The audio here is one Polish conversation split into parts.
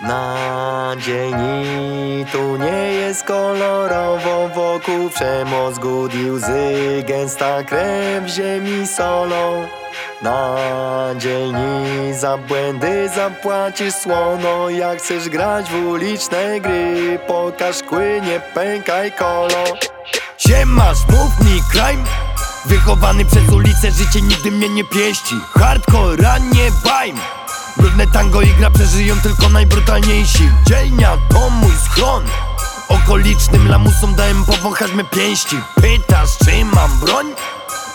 Na dzień tu nie jest kolorowo Wokół przemoc, i łzy Gęsta krew ziemi solą. Na dzień za błędy zapłacisz słono Jak chcesz grać w uliczne gry Pokaż kły, nie pękaj kolo. Siemasz, mów mi crime? Wychowany przez ulicę, życie nigdy mnie nie pieści. Hardcore, nie bajm Brudne tango i gra przeżyją tylko najbrutalniejsi. Dzielnia to mój schron Okolicznym lamusom dałem powąchać me pięści. Pytasz, czy mam broń?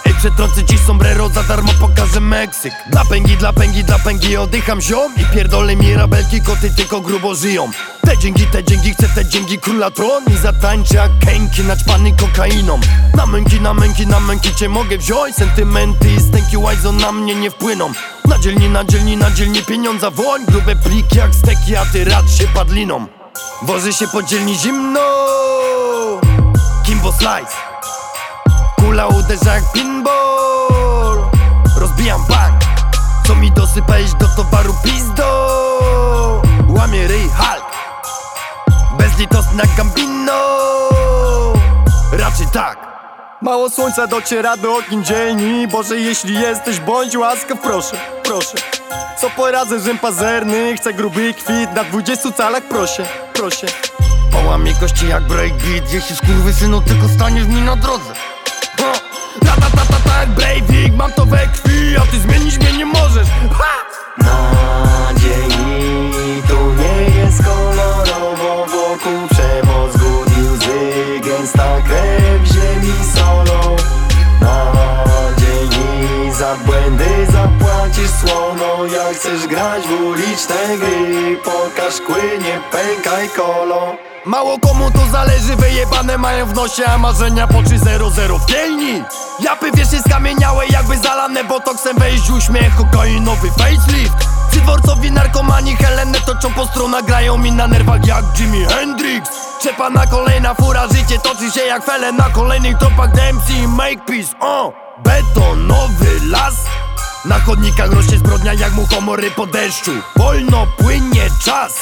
Ej, przetrącę ci sombrero, za darmo pokażę Meksyk. Dla pęgi, dla pęgi, dla pęgi oddycham ziom I pierdolę mirabelki, koty tylko grubo żyją. Te dzięki, te dzięki, chcę te dzięki króla tron I zatańczę jak kęki, naćpany kokainą. Na męki, na męki, na męki cię mogę wziąć Sentymenty i stęki łajzo na mnie nie wpłyną Na dzielni, na dzielni, na dzielni pieniądza woń. Grube pliki jak steki, a ty rad się padliną. Woży się po dzielni zimno Kimbo Slice. Kula uderza jak pinball. Rozbijam bank. Co mi dosypa iść do towaru Mało słońca dociera do okien dzielni. Boże, jeśli jesteś, bądź łaskaw, proszę, proszę. Co poradzę, Rzym pazerny? Chcę gruby kwit na 20 calach, proszę, proszę. Połamie kości jak breakbeat Jeśli skurwysynu tylko staniesz mi na drodze. Ha! Lata, ta, ta, ta, jak Breivik Mam to we krwi, a ty zmienić mnie nie możesz. Ha! Na błędy zapłacisz słono. Jak chcesz grać w uliczne gry Pokaż kły, nie pękaj kolo. Mało komu to zależy, wyjebane mają w nosie A marzenia po 3-0-0 w kielni. Japy wiecznie skamieniałe jakby zalane botoksem. Wejść uśmiech, kokainowy facelift. Przydworcowi narkomani Helenę toczą po stronach Grają mi na nerwach jak Jimi Hendrix. Czepana kolejna fura, życie toczy się jak fele Na kolejnych tropach DMC i Makepeace O, betonowy las. Na chodnikach rośnie zbrodnia jak mu komory po deszczu. Wolno płynie czas.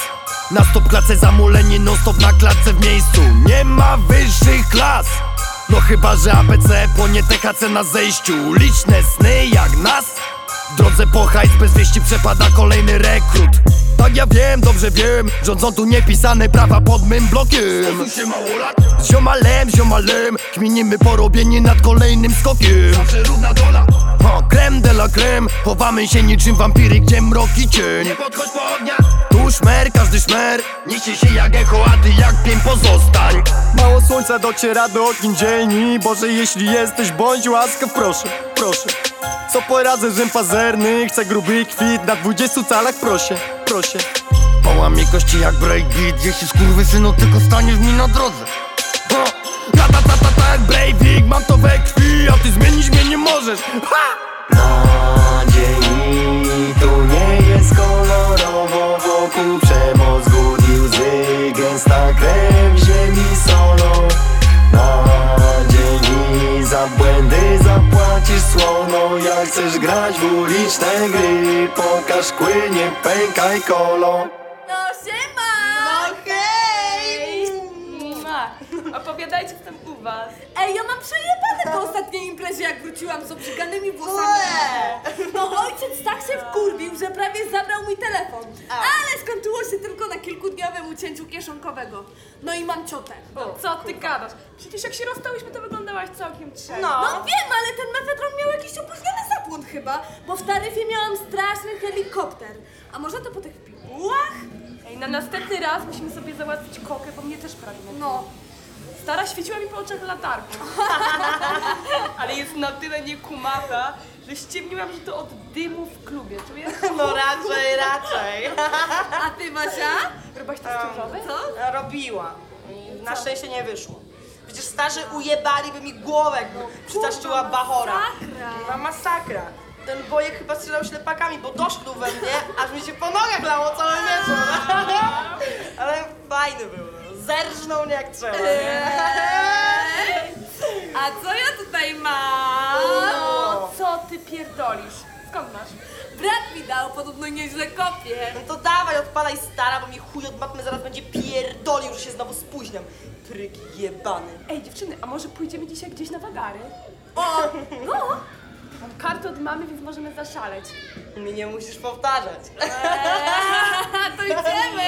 Na stop klatce zamuleni non stop na klatce w miejscu. Nie ma wyższych klas. No chyba, że ABC płonie THC na zejściu. Liczne sny jak nas drodze po hajs bez wieści przepada kolejny rekrut. Tak ja wiem, dobrze wiem Rządzą tu niepisane prawa pod mym blokiem. Z ziomalem, ziomalem Kminimy porobieni nad kolejnym skokiem. Zawsze równa dola o, Creme de la creme. Chowamy się niczym wampiry, gdzie mrok i cień. Nie podchodź po ognia. Tu szmer, każdy szmer. Niesie się jak echo, a ty jak pień pozostań. Mało słońca dociera do okien dzielni. Boże, jeśli jesteś, bądź łaskaw, proszę, proszę. Co poradzę, Rzym pazerny? Chcę gruby kwit na 20 calach, proszę, proszę. Połamie kości jak breakbeat Jeśli skurwysynu tylko staniesz mi na drodze ha! Lata, ta, ta, jak Breivik Mam to we krwi, a ty zmienić mnie nie możesz ha! Tu nie jest kolorowo Wokół przemoc, głód łzy Gęsta krew ziemi za błędy zapłacisz słono Jak chcesz grać w uliczne gry Pokaż kły, nie pękaj kolo Opowiadajcie co tam u was. Ej, ja mam przejebane po ostatniej imprezie, jak wróciłam z obrzyganymi włosami. No ojciec tak się wkurwił, że prawie zabrał mi telefon. Ale skończyło się tylko na kilkudniowym ucięciu kieszonkowego. No i mam ciotę. No, co ty gadasz? Przecież jak się rozstałyśmy, to wyglądałaś całkiem trzeźwo. No wiem, ale ten mefedron miał jakiś opóźniony zapłon chyba, bo w taryfie miałam straszny helikopter. A może to po tych pigułach? Ej, na następny raz musimy sobie załatwić kokę, bo mnie też prawie No. Stara świeciła mi po oczach latarką. Ale jest na tyle niekumata, że ściemniłam, że to od dymu w klubie, czujesz? No raczej, raczej. A ty, Basia? Robaś to stróżowy? Co? Robiła. I Na szczęście nie wyszło. Przecież starzy ujebaliby mi głowę, jakby przytaszczyła Bachora. Masakra. Masakra. Ten bojek chyba strzelał ślepakami, bo doszknął we mnie, aż mi się po nogach lało cały wieczór. Ale fajny był. Zerżnął mnie jak trzeba. nie? A co ja tutaj mam? No, co ty pierdolisz? Skąd masz? Brat mi dał, podobno nieźle kopie. No to dawaj, odpalaj stara, bo mi chuj od matmy zaraz będzie pierdolił, że się znowu spóźniam. Pryk jebany. Ej, dziewczyny, a może pójdziemy dzisiaj gdzieś na wagary? O, No! Mam kartę od mamy, więc możemy zaszaleć. mi nie musisz powtarzać. to idziemy!